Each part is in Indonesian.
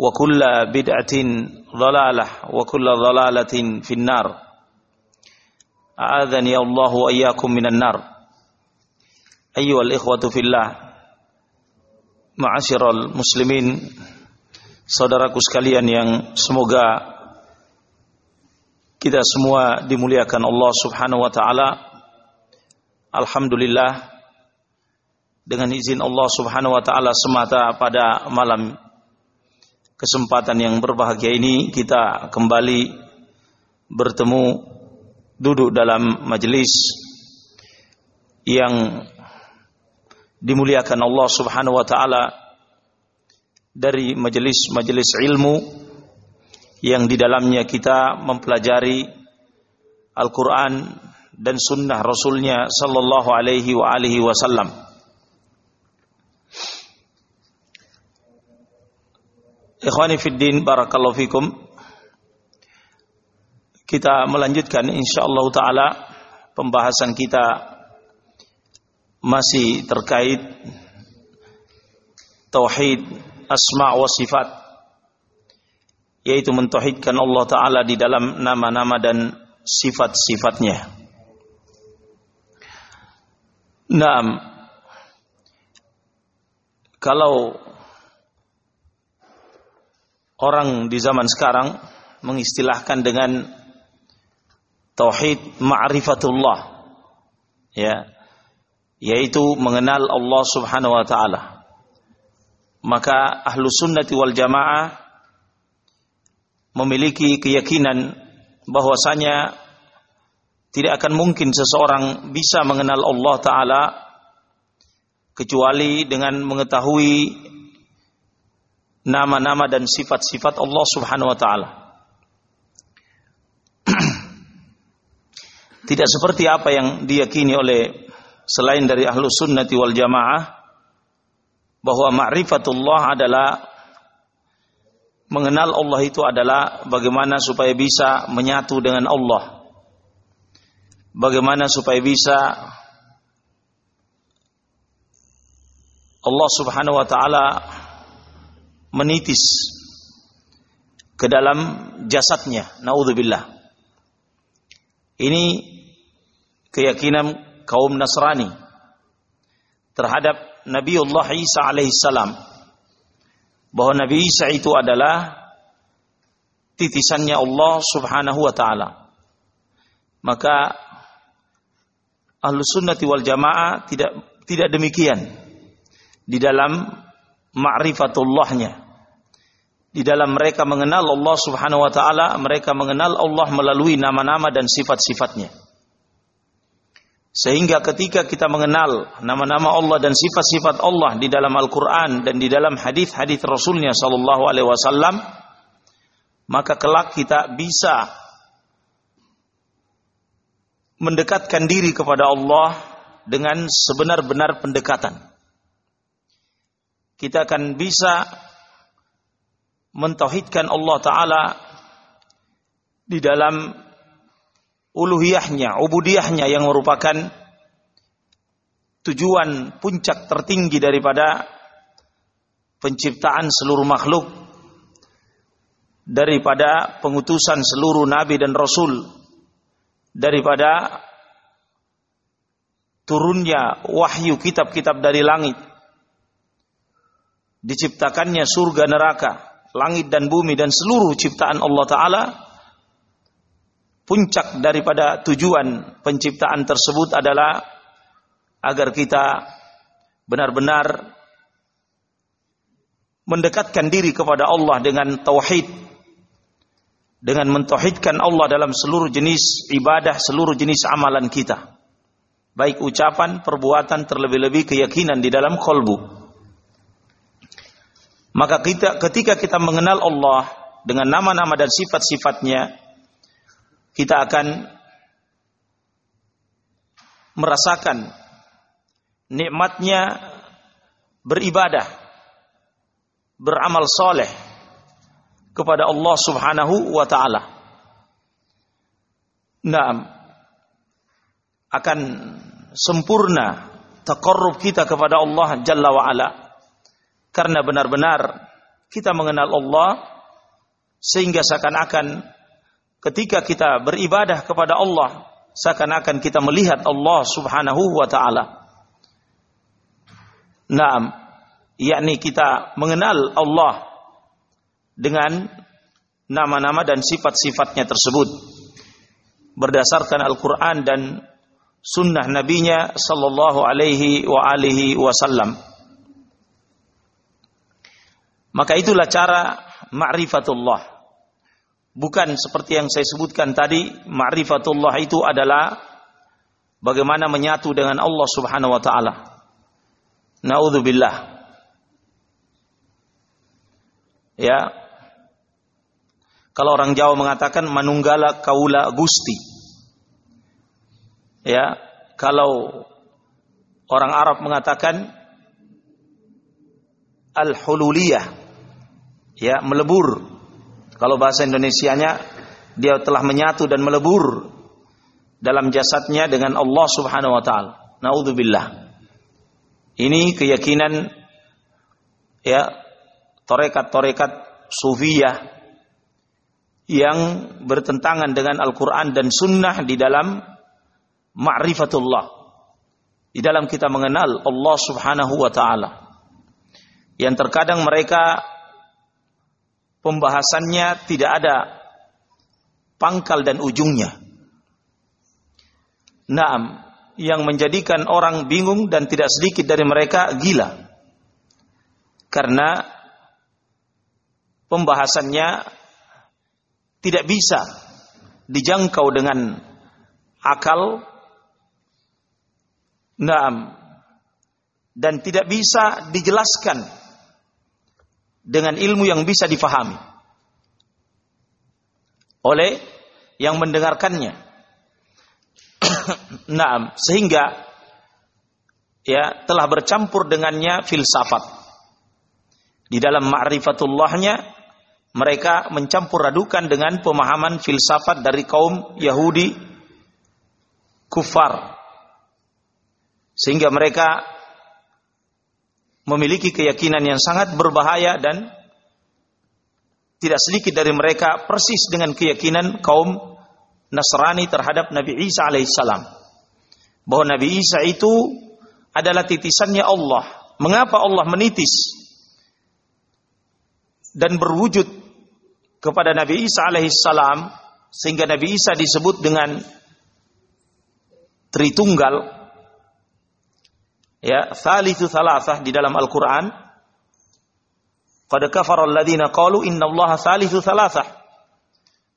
وكل بدعة ضلالة وكل ضلالة في النار أعاذني الله وإياكم من النار أيها الإخوة في الله معاشر المسلمين saudaraku sekalian yang semoga kita semua dimuliakan Allah Subhanahu wa taala Alhamdulillah dengan izin Allah Subhanahu wa taala semata pada malam kesempatan yang berbahagia ini kita kembali bertemu duduk dalam majelis yang dimuliakan Allah Subhanahu wa taala dari majelis-majelis ilmu yang di dalamnya kita mempelajari Al-Qur'an dan sunnah Rasulnya sallallahu alaihi wa alihi wasallam. Ikhwani fiddin barakallahu fikum. Kita melanjutkan insyaallah taala pembahasan kita masih terkait tauhid asma wa sifat yaitu mentauhidkan Allah taala di dalam nama-nama dan sifat-sifatnya. Naam. Kalau orang di zaman sekarang mengistilahkan dengan tauhid ma'rifatullah. Ya. Yaitu mengenal Allah Subhanahu wa taala. Maka ahlu sunnati wal jamaah memiliki keyakinan bahwasanya tidak akan mungkin seseorang bisa mengenal Allah taala kecuali dengan mengetahui nama-nama dan sifat-sifat Allah Subhanahu wa taala. Tidak seperti apa yang diyakini oleh selain dari ahlu sunnati wal jamaah bahwa ma'rifatullah adalah mengenal Allah itu adalah bagaimana supaya bisa menyatu dengan Allah. Bagaimana supaya bisa Allah Subhanahu wa taala menitis ke dalam jasadnya. Naudzubillah. Ini keyakinan kaum Nasrani terhadap Nabiullah Isa alaihissalam bahwa Nabi Isa itu adalah titisannya Allah Subhanahu wa taala. Maka Ahlus Sunnati wal Jamaah tidak tidak demikian di dalam ma'rifatullahnya di dalam mereka mengenal Allah Subhanahu wa taala, mereka mengenal Allah melalui nama-nama dan sifat-sifatnya. Sehingga ketika kita mengenal nama-nama Allah dan sifat-sifat Allah di dalam Al-Qur'an dan di dalam hadis-hadis Rasulnya sallallahu alaihi wasallam, maka kelak kita bisa mendekatkan diri kepada Allah dengan sebenar-benar pendekatan. Kita akan bisa mentauhidkan Allah taala di dalam uluhiyahnya, ubudiyahnya yang merupakan tujuan puncak tertinggi daripada penciptaan seluruh makhluk daripada pengutusan seluruh nabi dan rasul daripada turunnya wahyu kitab-kitab dari langit diciptakannya surga neraka langit dan bumi dan seluruh ciptaan Allah Ta'ala puncak daripada tujuan penciptaan tersebut adalah agar kita benar-benar mendekatkan diri kepada Allah dengan tauhid dengan mentauhidkan Allah dalam seluruh jenis ibadah, seluruh jenis amalan kita. Baik ucapan, perbuatan, terlebih-lebih keyakinan di dalam kolbu. Maka kita ketika kita mengenal Allah dengan nama-nama dan sifat-sifatnya, kita akan merasakan nikmatnya beribadah, beramal soleh kepada Allah Subhanahu wa taala. Naam akan sempurna takarrub kita kepada Allah Jalla wa ala karena benar-benar kita mengenal Allah sehingga seakan-akan ketika kita beribadah kepada Allah seakan-akan kita melihat Allah Subhanahu wa taala. Naam, yakni kita mengenal Allah dengan nama-nama dan sifat-sifatnya tersebut berdasarkan Al-Quran dan sunnah nabinya sallallahu alaihi wa alihi wasallam maka itulah cara ma'rifatullah. Bukan seperti yang saya sebutkan tadi ma'rifatullah itu adalah bagaimana menyatu dengan Allah Subhanahu wa taala. Naudzubillah. Ya. Kalau orang Jawa mengatakan manunggala kaula gusti. Ya, kalau orang Arab mengatakan al-hululiyah. Ya, melebur. Kalau bahasa Indonesianya dia telah menyatu dan melebur dalam jasadnya dengan Allah Subhanahu wa taala. Nauzubillah. Ini keyakinan ya torekat-torekat sufiyah yang bertentangan dengan Al-Quran dan Sunnah di dalam ma'rifatullah. Di dalam kita mengenal Allah subhanahu wa ta'ala. Yang terkadang mereka pembahasannya tidak ada pangkal dan ujungnya. Naam, yang menjadikan orang bingung dan tidak sedikit dari mereka gila. Karena pembahasannya tidak bisa dijangkau dengan akal Naam dan tidak bisa dijelaskan dengan ilmu yang bisa difahami oleh yang mendengarkannya. Naam, sehingga ya telah bercampur dengannya filsafat. Di dalam ma'rifatullahnya mereka mencampur adukan dengan pemahaman filsafat dari kaum Yahudi kufar. Sehingga mereka memiliki keyakinan yang sangat berbahaya dan tidak sedikit dari mereka persis dengan keyakinan kaum Nasrani terhadap Nabi Isa alaihissalam. Bahwa Nabi Isa itu adalah titisannya Allah. Mengapa Allah menitis dan berwujud kepada Nabi Isa alaihissalam sehingga Nabi Isa disebut dengan Tritunggal ya thalithu thalathah di dalam Al-Qur'an qad kafara alladziina qalu innallaha thalithu thalathah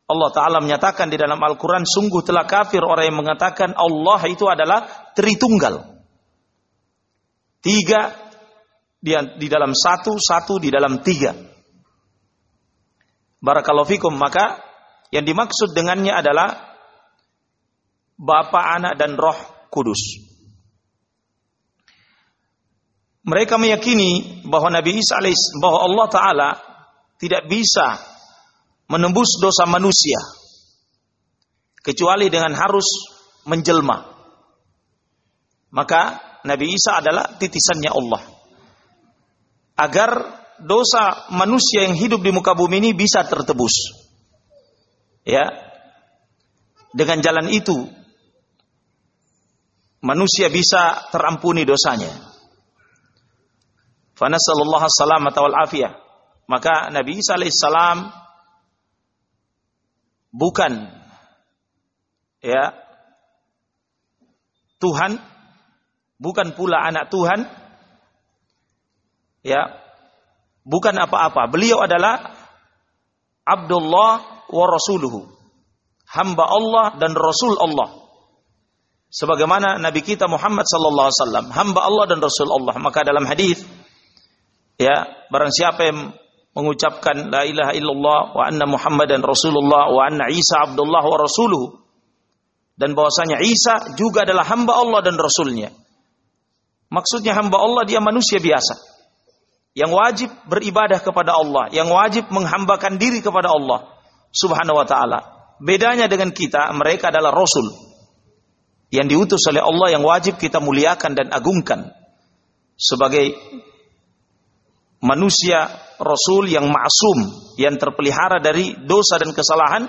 Allah taala menyatakan di dalam Al-Qur'an sungguh telah kafir orang yang mengatakan Allah itu adalah Tritunggal tiga di, di dalam satu satu di dalam tiga Barakallahu. Maka yang dimaksud dengannya adalah Bapa, Anak dan Roh Kudus. Mereka meyakini bahwa Nabi Isa alaih bahwa Allah taala tidak bisa menembus dosa manusia kecuali dengan harus menjelma. Maka Nabi Isa adalah titisannya Allah. Agar dosa manusia yang hidup di muka bumi ini bisa tertebus. Ya. Dengan jalan itu manusia bisa terampuni dosanya. Fanasallallahu salamat wal afiyah. Maka Nabi Isa alaihissalam bukan ya Tuhan, bukan pula anak Tuhan, ya bukan apa-apa. Beliau adalah Abdullah wa Rasuluhu, hamba Allah dan Rasul Allah. Sebagaimana Nabi kita Muhammad sallallahu alaihi wasallam, hamba Allah dan Rasul Allah. Maka dalam hadis ya, barang siapa yang mengucapkan la ilaha illallah wa anna Muhammadan Rasulullah wa anna Isa Abdullah wa Rasuluhu dan bahwasanya Isa juga adalah hamba Allah dan Rasulnya. Maksudnya hamba Allah dia manusia biasa yang wajib beribadah kepada Allah, yang wajib menghambakan diri kepada Allah Subhanahu wa taala. Bedanya dengan kita, mereka adalah rasul yang diutus oleh Allah yang wajib kita muliakan dan agungkan sebagai manusia rasul yang maksum yang terpelihara dari dosa dan kesalahan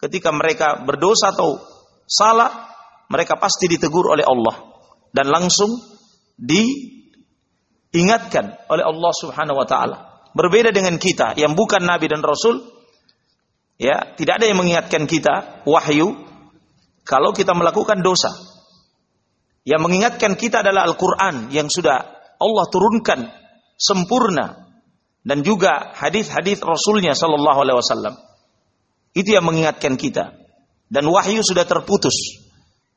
ketika mereka berdosa atau salah mereka pasti ditegur oleh Allah dan langsung diingatkan oleh Allah Subhanahu wa taala berbeda dengan kita yang bukan nabi dan rasul ya tidak ada yang mengingatkan kita wahyu kalau kita melakukan dosa. Yang mengingatkan kita adalah Al-Quran yang sudah Allah turunkan sempurna dan juga hadis-hadis Rasulnya Sallallahu Alaihi Wasallam. Itu yang mengingatkan kita. Dan wahyu sudah terputus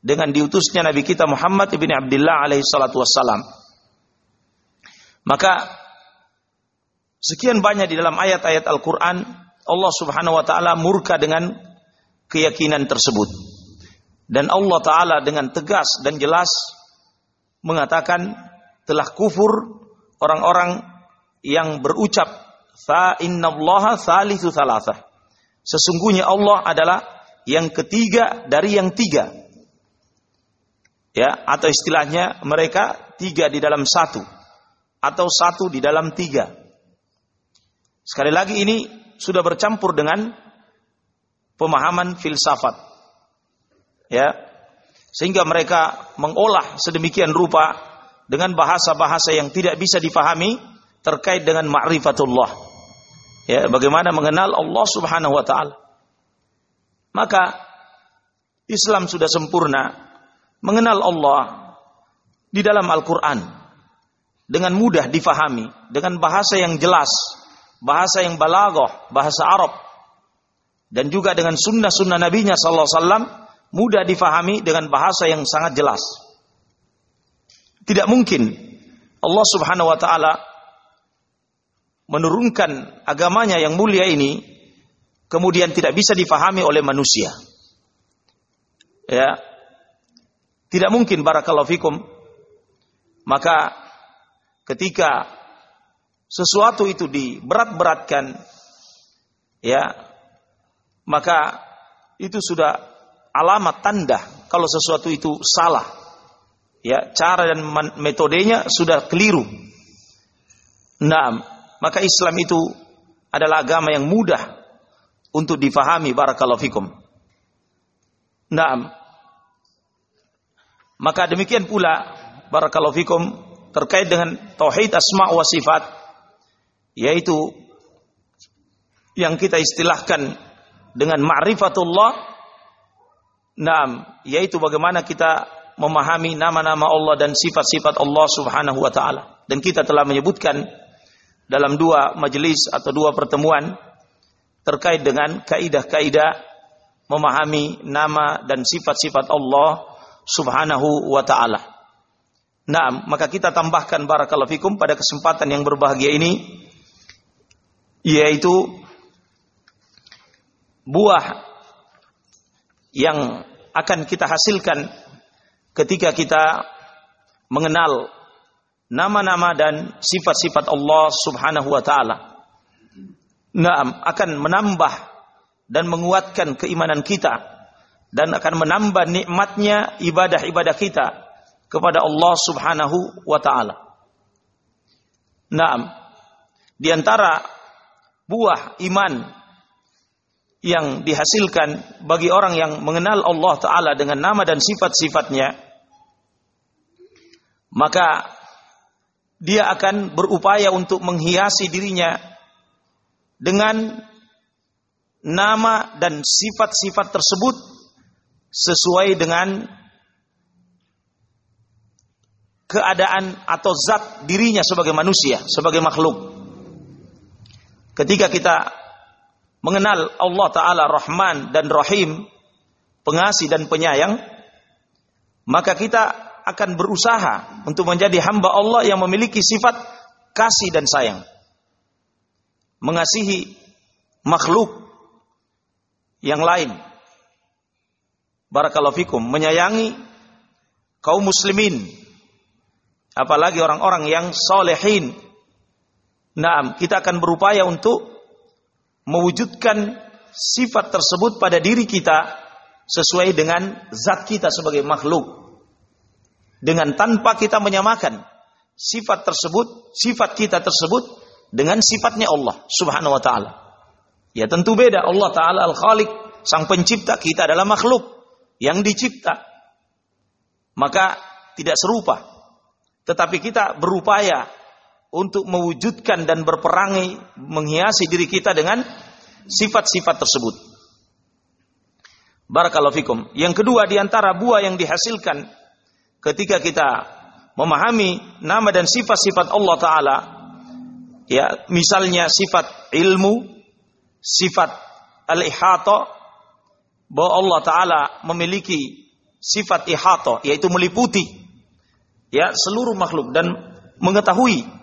dengan diutusnya Nabi kita Muhammad ibn Abdullah alaihi salatu wassalam. Maka sekian banyak di dalam ayat-ayat Al-Quran Allah subhanahu wa ta'ala murka dengan keyakinan tersebut. Dan Allah Ta'ala dengan tegas dan jelas mengatakan telah kufur orang-orang yang berucap fa innallaha thalithu thalathah. Sesungguhnya Allah adalah yang ketiga dari yang tiga. Ya, atau istilahnya mereka tiga di dalam satu atau satu di dalam tiga. Sekali lagi ini sudah bercampur dengan pemahaman filsafat ya sehingga mereka mengolah sedemikian rupa dengan bahasa-bahasa yang tidak bisa difahami terkait dengan ma'rifatullah ya bagaimana mengenal Allah Subhanahu wa taala maka Islam sudah sempurna mengenal Allah di dalam Al-Qur'an dengan mudah difahami dengan bahasa yang jelas bahasa yang balaghah bahasa Arab dan juga dengan sunnah-sunnah nabinya sallallahu alaihi wasallam mudah difahami dengan bahasa yang sangat jelas. Tidak mungkin Allah Subhanahu wa taala menurunkan agamanya yang mulia ini kemudian tidak bisa difahami oleh manusia. Ya. Tidak mungkin barakallahu fikum. Maka ketika sesuatu itu diberat-beratkan ya maka itu sudah alamat tanda kalau sesuatu itu salah. Ya, cara dan metodenya sudah keliru. Nah, maka Islam itu adalah agama yang mudah untuk difahami barakallahu fikum. Nah, maka demikian pula barakallahu fikum terkait dengan tauhid asma wa sifat yaitu yang kita istilahkan dengan ma'rifatullah Naam, yaitu bagaimana kita memahami nama-nama Allah dan sifat-sifat Allah Subhanahu wa taala. Dan kita telah menyebutkan dalam dua majelis atau dua pertemuan terkait dengan kaidah-kaidah memahami nama dan sifat-sifat Allah Subhanahu wa taala. Nah, maka kita tambahkan barakallahu fikum pada kesempatan yang berbahagia ini yaitu buah yang akan kita hasilkan ketika kita mengenal nama-nama dan sifat-sifat Allah Subhanahu wa taala. Naam, akan menambah dan menguatkan keimanan kita dan akan menambah nikmatnya ibadah-ibadah kita kepada Allah Subhanahu wa taala. Naam. Di antara buah iman yang dihasilkan bagi orang yang mengenal Allah Ta'ala dengan nama dan sifat-sifatnya, maka dia akan berupaya untuk menghiasi dirinya dengan nama dan sifat-sifat tersebut sesuai dengan keadaan atau zat dirinya sebagai manusia, sebagai makhluk. Ketika kita mengenal Allah Ta'ala Rahman dan Rahim, pengasih dan penyayang, maka kita akan berusaha untuk menjadi hamba Allah yang memiliki sifat kasih dan sayang. Mengasihi makhluk yang lain. Barakallahu fikum. Menyayangi kaum muslimin apalagi orang-orang yang solehin. Nah, kita akan berupaya untuk mewujudkan sifat tersebut pada diri kita sesuai dengan zat kita sebagai makhluk. Dengan tanpa kita menyamakan sifat tersebut, sifat kita tersebut dengan sifatnya Allah Subhanahu wa taala. Ya tentu beda Allah taala Al-Khaliq, sang pencipta kita adalah makhluk yang dicipta. Maka tidak serupa tetapi kita berupaya untuk mewujudkan dan berperangi menghiasi diri kita dengan sifat-sifat tersebut. Barakallahu fikum. Yang kedua di antara buah yang dihasilkan ketika kita memahami nama dan sifat-sifat Allah taala ya, misalnya sifat ilmu, sifat al-ihata bahwa Allah taala memiliki sifat ihata yaitu meliputi ya seluruh makhluk dan mengetahui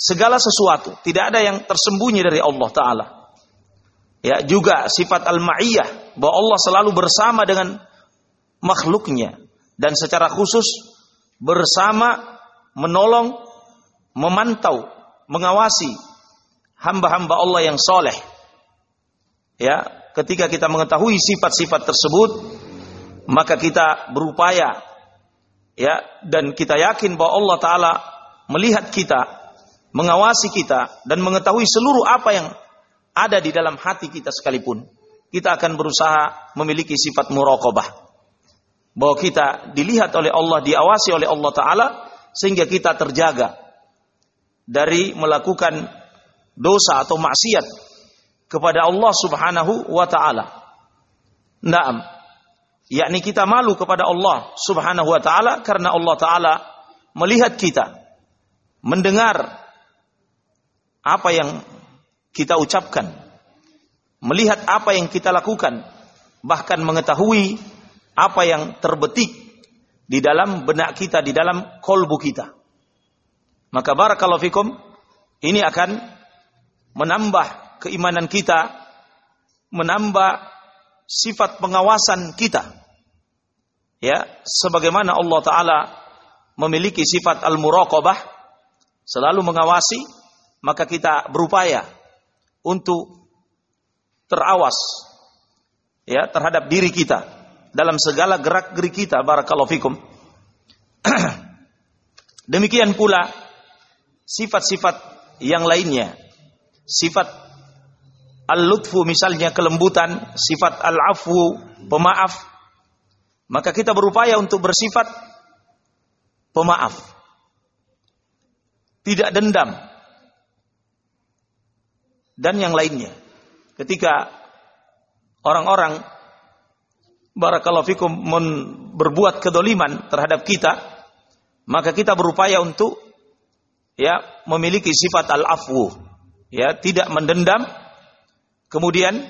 segala sesuatu, tidak ada yang tersembunyi dari Allah taala. Ya, juga sifat al-ma'iyah bahwa Allah selalu bersama dengan makhluknya dan secara khusus bersama menolong, memantau, mengawasi hamba-hamba Allah yang soleh. Ya, ketika kita mengetahui sifat-sifat tersebut, maka kita berupaya ya dan kita yakin bahwa Allah taala melihat kita, mengawasi kita dan mengetahui seluruh apa yang ada di dalam hati kita sekalipun. Kita akan berusaha memiliki sifat muraqabah. Bahwa kita dilihat oleh Allah, diawasi oleh Allah taala sehingga kita terjaga dari melakukan dosa atau maksiat kepada Allah Subhanahu wa taala. Naam yakni kita malu kepada Allah Subhanahu wa taala karena Allah taala melihat kita, mendengar apa yang kita ucapkan, melihat apa yang kita lakukan, bahkan mengetahui apa yang terbetik di dalam benak kita, di dalam kolbu kita. Maka barakallahu fikum, ini akan menambah keimanan kita, menambah sifat pengawasan kita ya sebagaimana Allah taala memiliki sifat al-muraqabah selalu mengawasi maka kita berupaya untuk terawas ya terhadap diri kita dalam segala gerak-gerik kita barakallahu fikum demikian pula sifat-sifat yang lainnya sifat al-lutfu misalnya kelembutan sifat al-afwu pemaaf maka kita berupaya untuk bersifat pemaaf. Tidak dendam. Dan yang lainnya. Ketika orang-orang barakallahu fikum berbuat kedoliman terhadap kita, maka kita berupaya untuk ya memiliki sifat al-afwu, ya tidak mendendam. Kemudian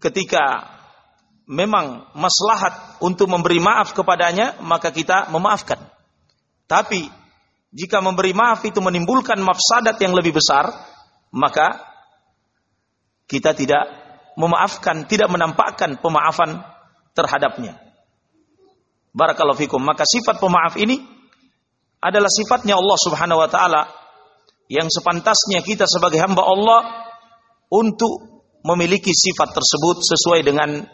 ketika memang maslahat untuk memberi maaf kepadanya, maka kita memaafkan. Tapi jika memberi maaf itu menimbulkan mafsadat yang lebih besar, maka kita tidak memaafkan, tidak menampakkan pemaafan terhadapnya. Barakallahu fikum. Maka sifat pemaaf ini adalah sifatnya Allah Subhanahu wa taala yang sepantasnya kita sebagai hamba Allah untuk memiliki sifat tersebut sesuai dengan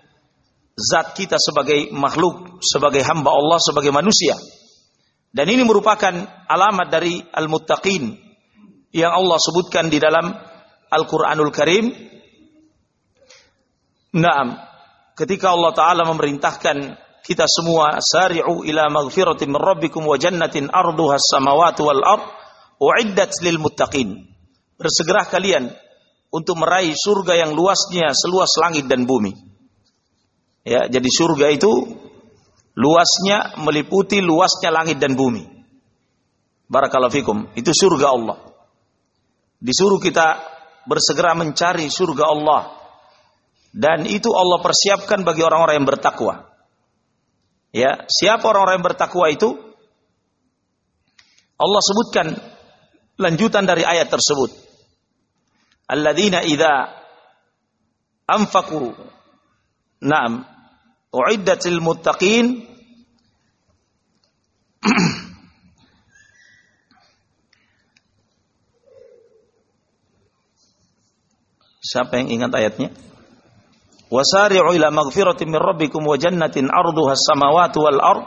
zat kita sebagai makhluk, sebagai hamba Allah, sebagai manusia. Dan ini merupakan alamat dari al-muttaqin yang Allah sebutkan di dalam Al-Qur'anul Karim. Naam, ketika Allah taala memerintahkan kita semua sari'u ila maghfiratin min rabbikum wa jannatin arduha as-samawati wal ard uiddat lil muttaqin. Bersegera kalian untuk meraih surga yang luasnya seluas langit dan bumi Ya, jadi surga itu luasnya meliputi luasnya langit dan bumi. Barakallahu fikum. Itu surga Allah. Disuruh kita bersegera mencari surga Allah. Dan itu Allah persiapkan bagi orang-orang yang bertakwa. Ya, siapa orang-orang yang bertakwa itu? Allah sebutkan lanjutan dari ayat tersebut. Alladzina idza anfaqu na'am uiddat lil muttaqin Siapa yang ingat ayatnya? Wasari'u ila maghfiratin min rabbikum wa jannatin 'arduha as-samawati wal ard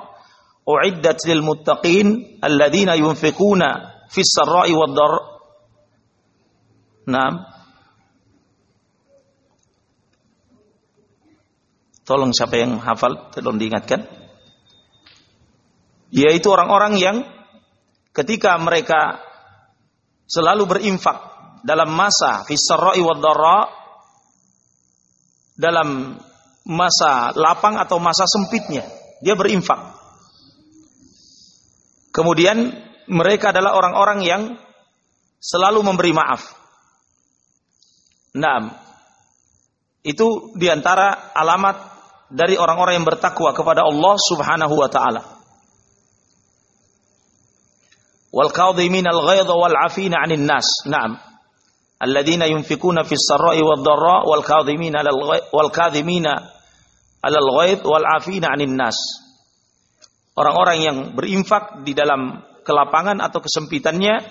uiddat lil muttaqin alladzina yunfiquna fi sarra'i wad dar. Naam. Tolong siapa yang hafal, tolong diingatkan. Yaitu orang-orang yang ketika mereka selalu berinfak dalam masa fi sarra'i wad darra dalam masa lapang atau masa sempitnya dia berinfak. Kemudian mereka adalah orang-orang yang selalu memberi maaf. Nah, itu di antara alamat dari orang-orang yang bertakwa kepada Allah Subhanahu wa taala. Wal kadhimin al ghaidha wal afina 'anil nas. Naam. Alladzina yunfikuna fis sarra'i wad dharra wal kadhimin wal kadhimina 'alal ghaidh wal afina 'anil nas. Orang-orang yang berinfak di dalam kelapangan atau kesempitannya,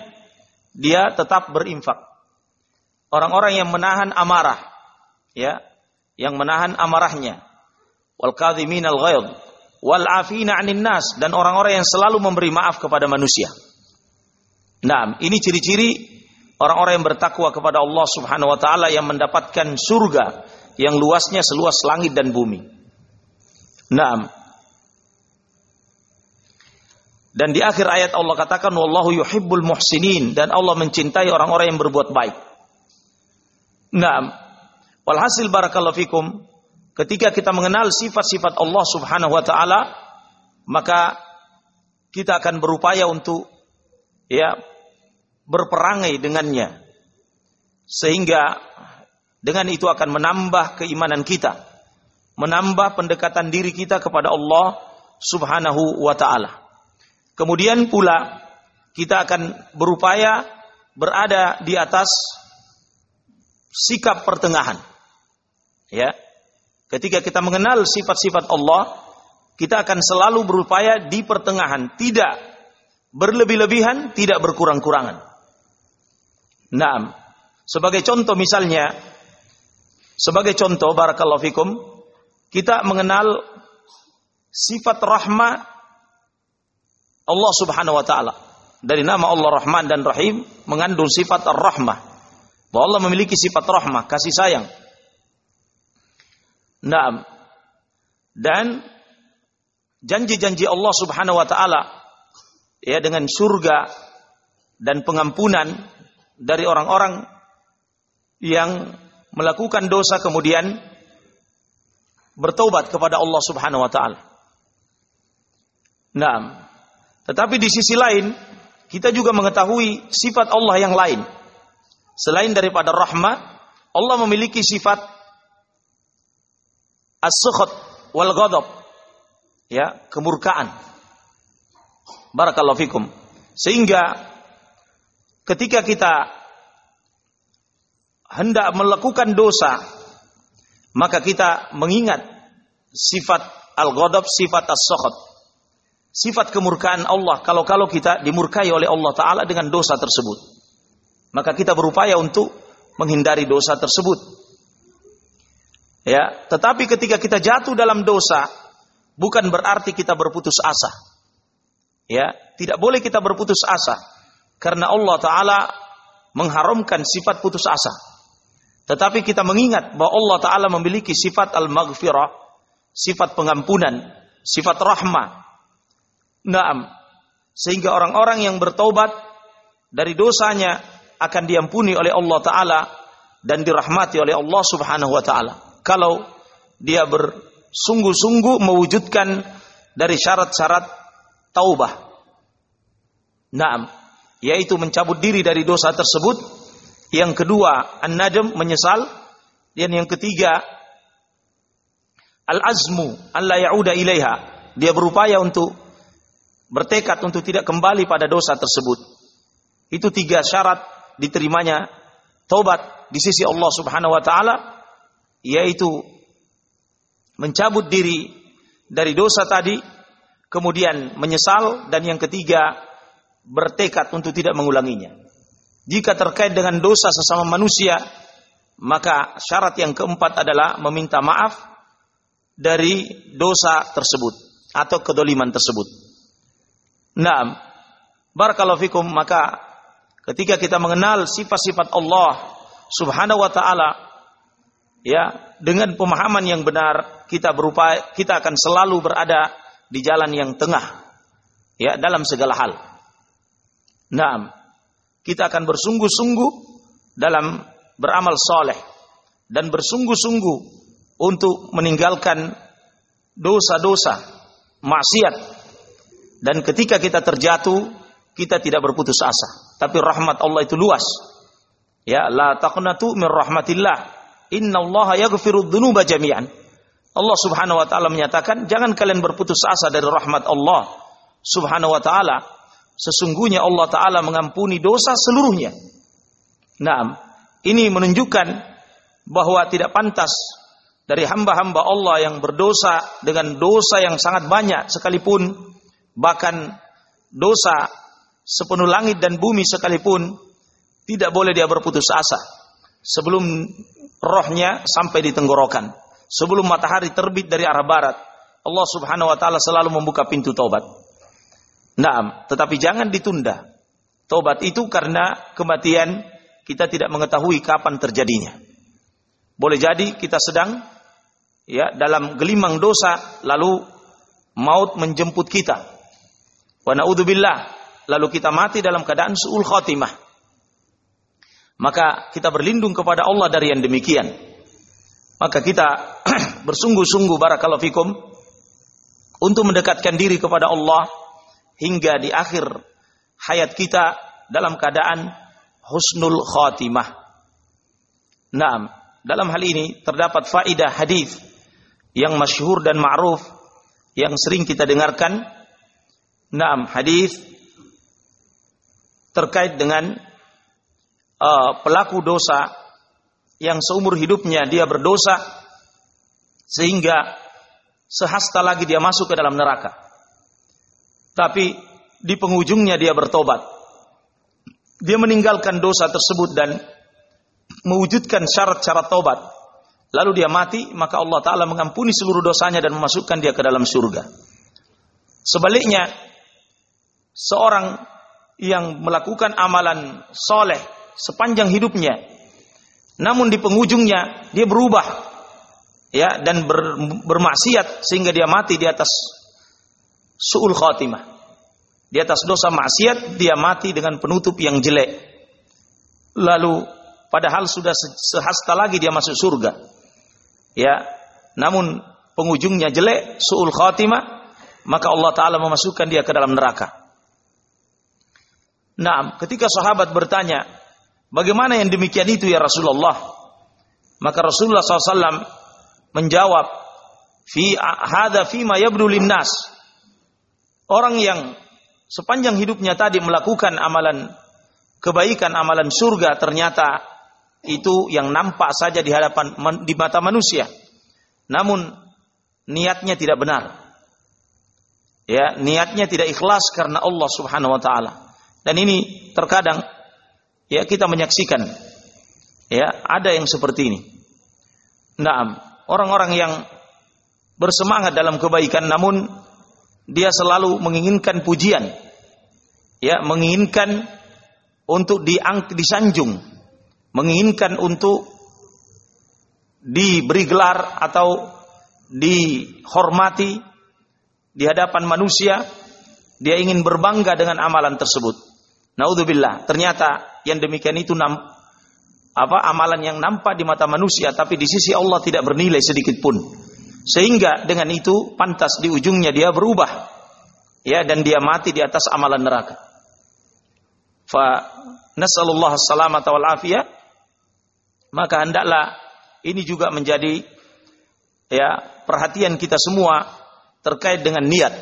dia tetap berinfak. Orang-orang yang menahan amarah, ya, yang menahan amarahnya, wal kadhimin al ghaid, wal afina 'anil nas dan orang-orang yang selalu memberi maaf kepada manusia. Nah, ini ciri-ciri orang-orang yang bertakwa kepada Allah Subhanahu wa taala yang mendapatkan surga yang luasnya seluas langit dan bumi. Nah, dan di akhir ayat Allah katakan wallahu yuhibbul muhsinin dan Allah mencintai orang-orang yang berbuat baik. Naam. Walhasil barakallahu fikum ketika kita mengenal sifat-sifat Allah Subhanahu wa taala maka kita akan berupaya untuk ya berperangai dengannya sehingga dengan itu akan menambah keimanan kita menambah pendekatan diri kita kepada Allah Subhanahu wa taala Kemudian pula kita akan berupaya berada di atas sikap pertengahan. Ya. Ketika kita mengenal sifat-sifat Allah, kita akan selalu berupaya di pertengahan, tidak berlebih-lebihan, tidak berkurang-kurangan. Nah, sebagai contoh misalnya, sebagai contoh barakallahu fikum, kita mengenal sifat rahmah Allah Subhanahu wa taala. Dari nama Allah Rahman dan Rahim mengandung sifat Ar-Rahmah. Bahwa Allah memiliki sifat rahmah, kasih sayang. Naam. Dan janji-janji Allah Subhanahu wa taala ya dengan surga dan pengampunan dari orang-orang yang melakukan dosa kemudian bertobat kepada Allah Subhanahu wa taala. Naam. Tetapi di sisi lain, kita juga mengetahui sifat Allah yang lain. Selain daripada rahmah, Allah memiliki sifat as-sukhat wal ghadab. Ya, kemurkaan. Barakallahu fikum. Sehingga ketika kita hendak melakukan dosa, maka kita mengingat sifat al-ghadab, sifat as-sukhat sifat kemurkaan Allah kalau-kalau kita dimurkai oleh Allah Ta'ala dengan dosa tersebut. Maka kita berupaya untuk menghindari dosa tersebut. Ya, tetapi ketika kita jatuh dalam dosa, bukan berarti kita berputus asa. Ya, tidak boleh kita berputus asa karena Allah Ta'ala mengharamkan sifat putus asa. Tetapi kita mengingat bahwa Allah Ta'ala memiliki sifat al-maghfirah, sifat pengampunan, sifat rahmah, Naam. Sehingga orang-orang yang bertobat dari dosanya akan diampuni oleh Allah Ta'ala dan dirahmati oleh Allah Subhanahu wa Ta'ala. Kalau dia ber, sungguh-sungguh mewujudkan dari syarat-syarat taubah. Naam, yaitu mencabut diri dari dosa tersebut. Yang kedua, an-nadam menyesal dan yang ketiga al-azmu alla ya'uda ilaiha. Dia berupaya untuk bertekad untuk tidak kembali pada dosa tersebut. Itu tiga syarat diterimanya taubat di sisi Allah Subhanahu wa taala yaitu mencabut diri dari dosa tadi, kemudian menyesal dan yang ketiga bertekad untuk tidak mengulanginya. Jika terkait dengan dosa sesama manusia, maka syarat yang keempat adalah meminta maaf dari dosa tersebut atau kedoliman tersebut. Nah, barakallahu fikum maka ketika kita mengenal sifat-sifat Allah Subhanahu wa taala ya dengan pemahaman yang benar kita berupaya kita akan selalu berada di jalan yang tengah ya dalam segala hal. Nah, kita akan bersungguh-sungguh dalam beramal soleh dan bersungguh-sungguh untuk meninggalkan dosa-dosa maksiat dan ketika kita terjatuh, kita tidak berputus asa. Tapi rahmat Allah itu luas. Ya, la taqnatu min rahmatillah. Inna Allah yaghfiru dhunuba jami'an. Allah Subhanahu wa taala menyatakan, jangan kalian berputus asa dari rahmat Allah Subhanahu wa taala. Sesungguhnya Allah taala mengampuni dosa seluruhnya. Nah, ini menunjukkan bahwa tidak pantas dari hamba-hamba Allah yang berdosa dengan dosa yang sangat banyak sekalipun bahkan dosa sepenuh langit dan bumi sekalipun tidak boleh dia berputus asa sebelum rohnya sampai di tenggorokan. Sebelum matahari terbit dari arah barat Allah Subhanahu wa taala selalu membuka pintu taubat Naam, tetapi jangan ditunda. Taubat itu karena kematian kita tidak mengetahui kapan terjadinya. Boleh jadi kita sedang ya dalam gelimang dosa lalu maut menjemput kita wa naudzubillah lalu kita mati dalam keadaan suul khatimah maka kita berlindung kepada Allah dari yang demikian maka kita bersungguh-sungguh barakallahu fikum untuk mendekatkan diri kepada Allah hingga di akhir hayat kita dalam keadaan husnul khatimah. Naam, dalam hal ini terdapat faidah hadis yang masyhur dan ma'ruf yang sering kita dengarkan Naam, hadis terkait dengan uh, pelaku dosa yang seumur hidupnya dia berdosa sehingga sehasta lagi dia masuk ke dalam neraka. Tapi di penghujungnya dia bertobat. Dia meninggalkan dosa tersebut dan mewujudkan syarat-syarat tobat. Lalu dia mati, maka Allah Ta'ala mengampuni seluruh dosanya dan memasukkan dia ke dalam surga. Sebaliknya, seorang yang melakukan amalan soleh sepanjang hidupnya, namun di penghujungnya dia berubah, ya dan ber, bermaksiat sehingga dia mati di atas suul khatimah, di atas dosa maksiat dia mati dengan penutup yang jelek. Lalu padahal sudah sehasta lagi dia masuk surga, ya, namun penghujungnya jelek, suul khatimah, maka Allah Taala memasukkan dia ke dalam neraka. Nah, ketika sahabat bertanya, bagaimana yang demikian itu ya Rasulullah? Maka Rasulullah SAW menjawab, fi hada ma yabdu linnas. Orang yang sepanjang hidupnya tadi melakukan amalan kebaikan, amalan surga ternyata itu yang nampak saja di hadapan di mata manusia. Namun niatnya tidak benar. Ya, niatnya tidak ikhlas karena Allah Subhanahu wa taala. Dan ini terkadang ya kita menyaksikan ya ada yang seperti ini. Nah, orang-orang yang bersemangat dalam kebaikan namun dia selalu menginginkan pujian. Ya, menginginkan untuk diang disanjung, menginginkan untuk diberi gelar atau dihormati di hadapan manusia, dia ingin berbangga dengan amalan tersebut. Naudzubillah. Ternyata yang demikian itu nam, apa amalan yang nampak di mata manusia tapi di sisi Allah tidak bernilai sedikit pun. Sehingga dengan itu pantas di ujungnya dia berubah. Ya dan dia mati di atas amalan neraka. Fa nasallallahu salamata wal afiyah. Maka hendaklah ini juga menjadi ya perhatian kita semua terkait dengan niat.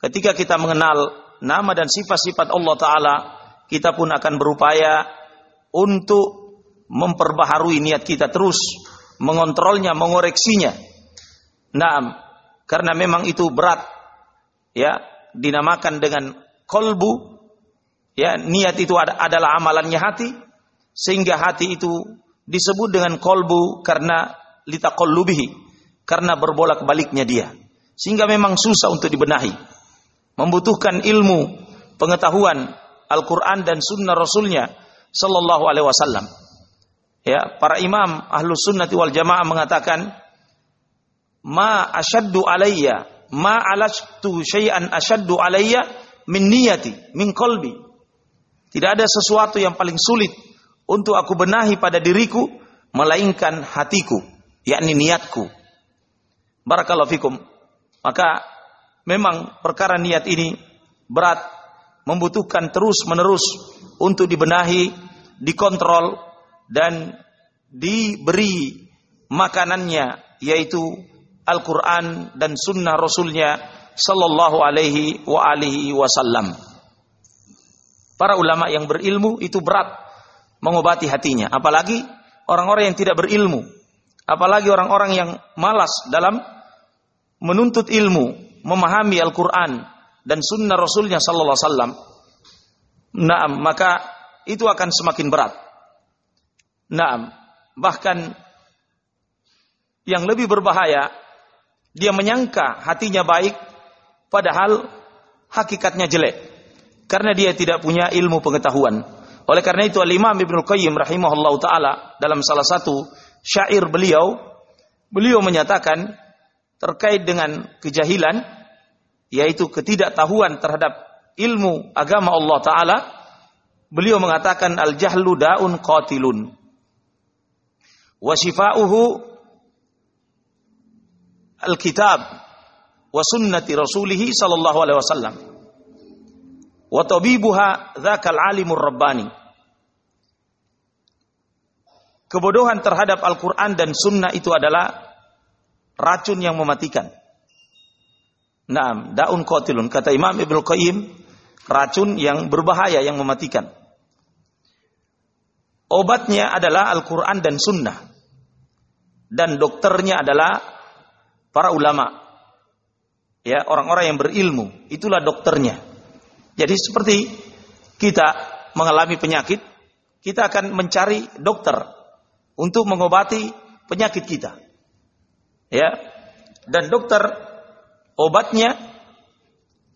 Ketika kita mengenal nama dan sifat-sifat Allah taala, kita pun akan berupaya untuk memperbaharui niat kita terus, mengontrolnya, mengoreksinya. Nah, karena memang itu berat, ya, dinamakan dengan kolbu, ya, niat itu adalah amalannya hati, sehingga hati itu disebut dengan kolbu karena litaqallubihi, karena berbolak baliknya dia. Sehingga memang susah untuk dibenahi. Membutuhkan ilmu, pengetahuan Al-Quran dan sunnah Rasulnya Sallallahu Alaihi Wasallam. Ya, para imam ahlu sunnati wal jamaah mengatakan, ma asyaddu alayya, ma alashtu syai'an asyaddu alayya min niyati, min kolbi. Tidak ada sesuatu yang paling sulit untuk aku benahi pada diriku, melainkan hatiku, yakni niatku. Barakallahu fikum. Maka memang perkara niat ini berat, membutuhkan terus menerus untuk dibenahi, dikontrol, dan diberi makanannya yaitu Al-Quran dan Sunnah Rasulnya Sallallahu Alaihi wa alihi Wasallam. Para ulama yang berilmu itu berat mengobati hatinya, apalagi orang-orang yang tidak berilmu, apalagi orang-orang yang malas dalam menuntut ilmu, memahami Al-Quran dan Sunnah Rasulnya Sallallahu Alaihi Wasallam. Nah, maka itu akan semakin berat. Nah, bahkan yang lebih berbahaya, dia menyangka hatinya baik, padahal hakikatnya jelek. Karena dia tidak punya ilmu pengetahuan. Oleh karena itu Al-Imam Ibnu Qayyim rahimahullah taala dalam salah satu syair beliau, beliau menyatakan terkait dengan kejahilan, yaitu ketidaktahuan terhadap ilmu agama Allah taala, beliau mengatakan al-jahlu daun qatilun wa shifa'uhu al-kitab wa sunnati rasulih sallallahu alaihi wasallam. Wa tabibuha dzakal alimur rabbani. Kebodohan terhadap Al-Qur'an dan sunnah itu adalah racun yang mematikan. Naam, daun qatilun kata Imam Ibnu Qayyim racun yang berbahaya yang mematikan. Obatnya adalah Al-Qur'an dan sunnah. Dan dokternya adalah para ulama. Ya, orang-orang yang berilmu, itulah dokternya. Jadi seperti kita mengalami penyakit, kita akan mencari dokter untuk mengobati penyakit kita. Ya. Dan dokter obatnya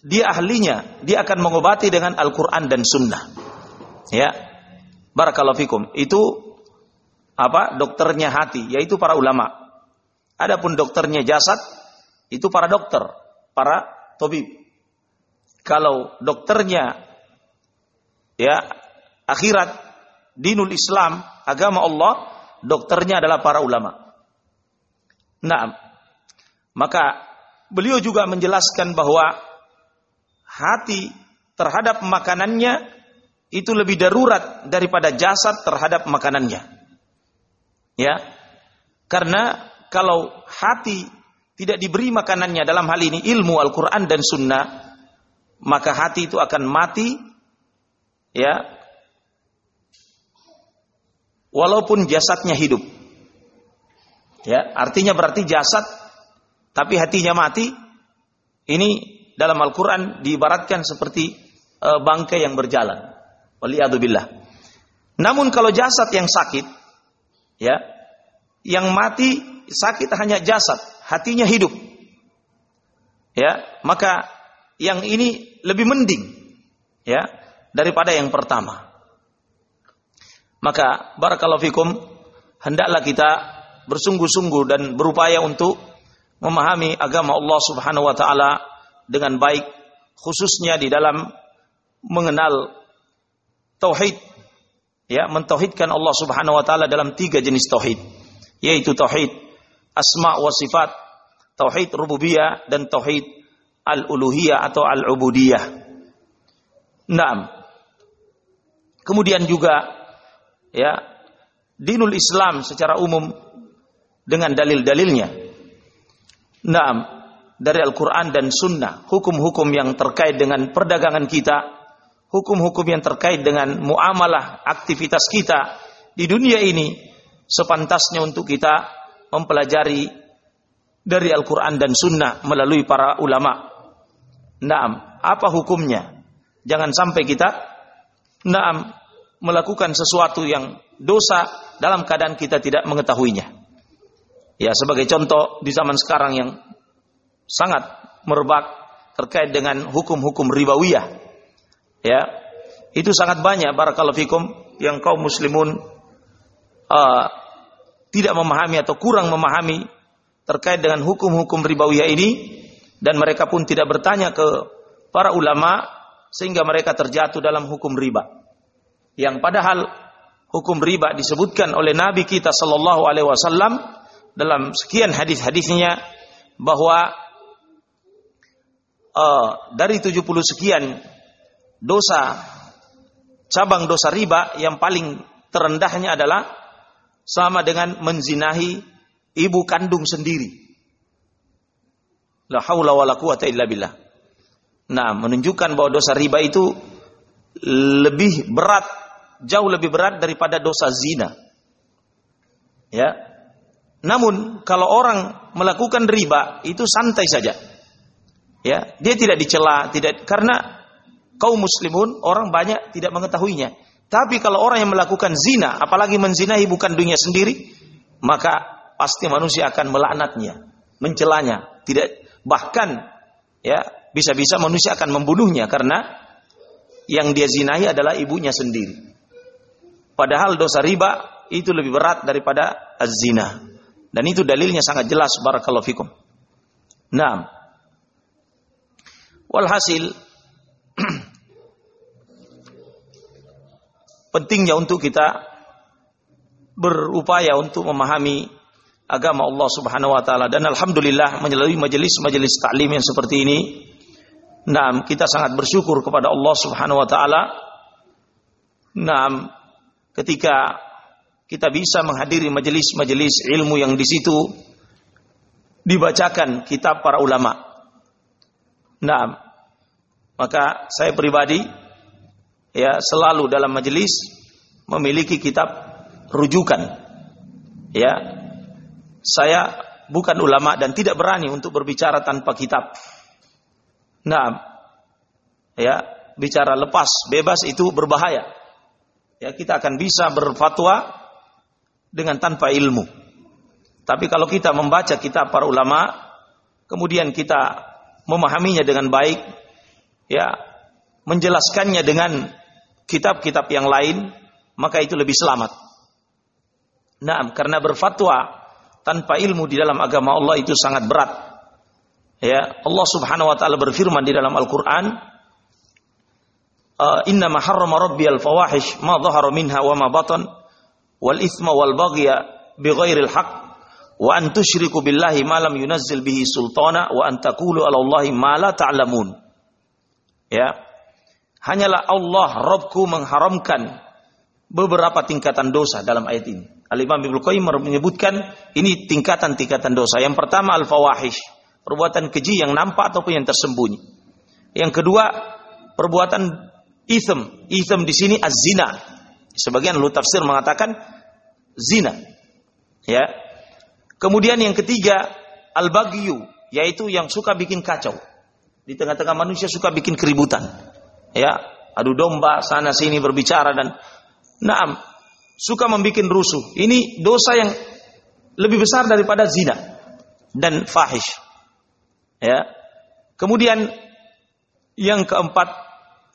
dia ahlinya, dia akan mengobati dengan Al-Qur'an dan Sunnah. Ya. Barakallahu fikum. Itu apa dokternya hati yaitu para ulama. Adapun dokternya jasad itu para dokter, para tabib. Kalau dokternya ya akhirat dinul Islam, agama Allah, dokternya adalah para ulama. Nah, maka beliau juga menjelaskan bahwa hati terhadap makanannya itu lebih darurat daripada jasad terhadap makanannya. Ya. Karena kalau hati tidak diberi makanannya dalam hal ini ilmu Al-Qur'an dan sunnah, maka hati itu akan mati ya. Walaupun jasadnya hidup. Ya, artinya berarti jasad tapi hatinya mati. Ini dalam Al-Qur'an diibaratkan seperti e, bangkai yang berjalan. Waliyadzubillah. Namun kalau jasad yang sakit Ya. Yang mati sakit hanya jasad, hatinya hidup. Ya, maka yang ini lebih mending ya daripada yang pertama. Maka barakallahu fikum hendaklah kita bersungguh-sungguh dan berupaya untuk memahami agama Allah Subhanahu wa taala dengan baik khususnya di dalam mengenal tauhid ya mentauhidkan Allah Subhanahu wa taala dalam tiga jenis tauhid yaitu tauhid asma wa sifat tauhid rububiyah dan tauhid al-uluhiyah atau al-ubudiyah. Naam. Kemudian juga ya dinul Islam secara umum dengan dalil-dalilnya. Naam, dari Al-Qur'an dan Sunnah, hukum-hukum yang terkait dengan perdagangan kita, hukum-hukum yang terkait dengan muamalah aktivitas kita di dunia ini sepantasnya untuk kita mempelajari dari Al-Quran dan Sunnah melalui para ulama. Naam, apa hukumnya? Jangan sampai kita naam melakukan sesuatu yang dosa dalam keadaan kita tidak mengetahuinya. Ya, sebagai contoh di zaman sekarang yang sangat merebak terkait dengan hukum-hukum ribawiyah. Ya, itu sangat banyak barakallahu fikum yang kaum muslimun uh, tidak memahami atau kurang memahami terkait dengan hukum-hukum ribawiyah ini dan mereka pun tidak bertanya ke para ulama sehingga mereka terjatuh dalam hukum riba. Yang padahal hukum riba disebutkan oleh Nabi kita sallallahu alaihi wasallam dalam sekian hadis-hadisnya bahwa uh, dari 70 sekian dosa cabang dosa riba yang paling terendahnya adalah sama dengan menzinahi ibu kandung sendiri. La haula wala quwata illa billah. Nah, menunjukkan bahwa dosa riba itu lebih berat, jauh lebih berat daripada dosa zina. Ya. Namun kalau orang melakukan riba itu santai saja. Ya, dia tidak dicela, tidak karena kaum muslimun orang banyak tidak mengetahuinya. Tapi kalau orang yang melakukan zina, apalagi menzinahi bukan dunia sendiri, maka pasti manusia akan melaknatnya, mencelanya, tidak bahkan ya bisa-bisa manusia akan membunuhnya karena yang dia zinahi adalah ibunya sendiri. Padahal dosa riba itu lebih berat daripada az-zina. Dan itu dalilnya sangat jelas barakallahu fikum. Nah, walhasil pentingnya untuk kita berupaya untuk memahami agama Allah Subhanahu wa taala. Dan alhamdulillah melalui majelis-majelis taklim yang seperti ini nah kita sangat bersyukur kepada Allah Subhanahu wa taala. Nah ketika kita bisa menghadiri majelis-majelis ilmu yang di situ dibacakan kitab para ulama. Nah maka saya pribadi ya selalu dalam majelis memiliki kitab rujukan. Ya. Saya bukan ulama dan tidak berani untuk berbicara tanpa kitab. Nah, ya, bicara lepas, bebas itu berbahaya. Ya, kita akan bisa berfatwa dengan tanpa ilmu. Tapi kalau kita membaca kitab para ulama, kemudian kita memahaminya dengan baik, ya, menjelaskannya dengan kitab-kitab yang lain, maka itu lebih selamat. Nah, karena berfatwa tanpa ilmu di dalam agama Allah itu sangat berat. Ya, Allah Subhanahu wa taala berfirman di dalam Al-Qur'an, uh, "Inna ma harrama rabbiyal fawahish ma dhahara minha wa ma batan wal ithma wal baghya bighairil haqq wa an tusyriku billahi ma lam yunazzil bihi sultana wa an taqulu 'ala Allahi ma la ta'lamun." Ya, Hanyalah Allah Robku mengharamkan beberapa tingkatan dosa dalam ayat ini. Al-Imam Ibnu Qayyim menyebutkan ini tingkatan-tingkatan dosa. Yang pertama al-fawahish, perbuatan keji yang nampak ataupun yang tersembunyi. Yang kedua, perbuatan ism. Ism di sini az-zina. Sebagian lu tafsir mengatakan zina. Ya. Kemudian yang ketiga, al-baghyu, yaitu yang suka bikin kacau. Di tengah-tengah manusia suka bikin keributan ya adu domba sana sini berbicara dan naam suka membuat rusuh. Ini dosa yang lebih besar daripada zina dan fahish. Ya. Kemudian yang keempat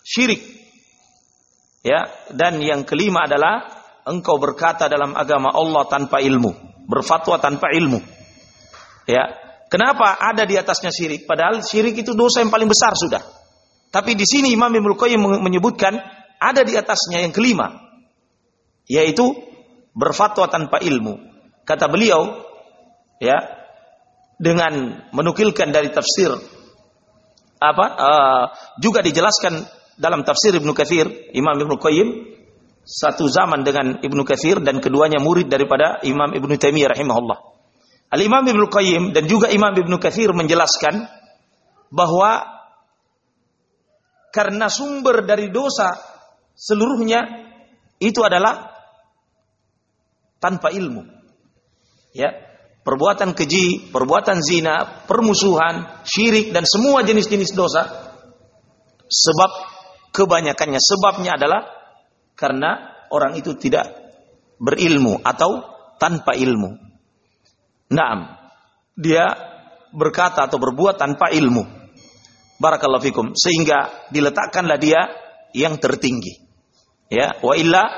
syirik. Ya, dan yang kelima adalah engkau berkata dalam agama Allah tanpa ilmu, berfatwa tanpa ilmu. Ya. Kenapa ada di atasnya syirik? Padahal syirik itu dosa yang paling besar sudah. Tapi di sini Imam Ibnu Qayyim menyebutkan ada di atasnya yang kelima yaitu berfatwa tanpa ilmu. Kata beliau, ya, dengan menukilkan dari tafsir apa uh, juga dijelaskan dalam tafsir Ibnu Katsir Imam Ibnu Qayyim satu zaman dengan Ibnu Katsir dan keduanya murid daripada Imam Ibnu Taimiyah rahimahullah. Al Imam Ibnu Qayyim dan juga Imam Ibnu Katsir menjelaskan bahwa karena sumber dari dosa seluruhnya itu adalah tanpa ilmu. Ya, perbuatan keji, perbuatan zina, permusuhan, syirik dan semua jenis-jenis dosa sebab kebanyakannya sebabnya adalah karena orang itu tidak berilmu atau tanpa ilmu. Naam, dia berkata atau berbuat tanpa ilmu. Barakallahu fikum sehingga diletakkanlah dia yang tertinggi. Ya, wa illa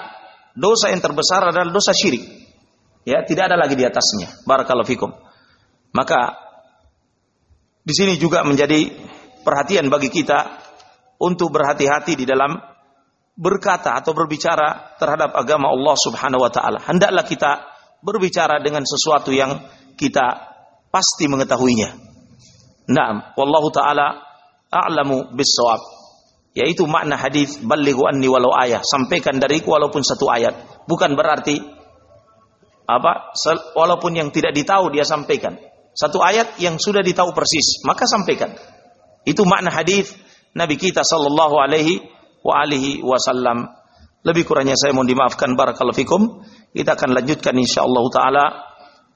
dosa yang terbesar adalah dosa syirik. Ya, tidak ada lagi di atasnya. Barakallahu fikum. Maka di sini juga menjadi perhatian bagi kita untuk berhati-hati di dalam berkata atau berbicara terhadap agama Allah Subhanahu wa taala. Hendaklah kita berbicara dengan sesuatu yang kita pasti mengetahuinya. Naam, wallahu taala a'lamu bis-shawab. Yaitu makna hadis balighu anni walau ayah, sampaikan dariku walaupun satu ayat. Bukan berarti apa walaupun yang tidak ditahu dia sampaikan. Satu ayat yang sudah ditahu persis maka sampaikan. Itu makna hadis Nabi kita sallallahu alaihi wa alihi wasallam. Lebih kurangnya saya mohon dimaafkan. Barakallahu fikum. Kita akan lanjutkan insyaallah taala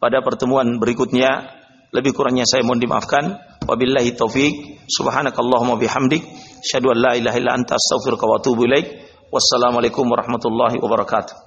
pada pertemuan berikutnya. Lebih kurangnya saya mohon dimaafkan wabillahi taufik subhanakallahumma bihamdik. Syadu an la ilaha illa anta wa atubu ilaik. Wassalamualaikum warahmatullahi wabarakatuh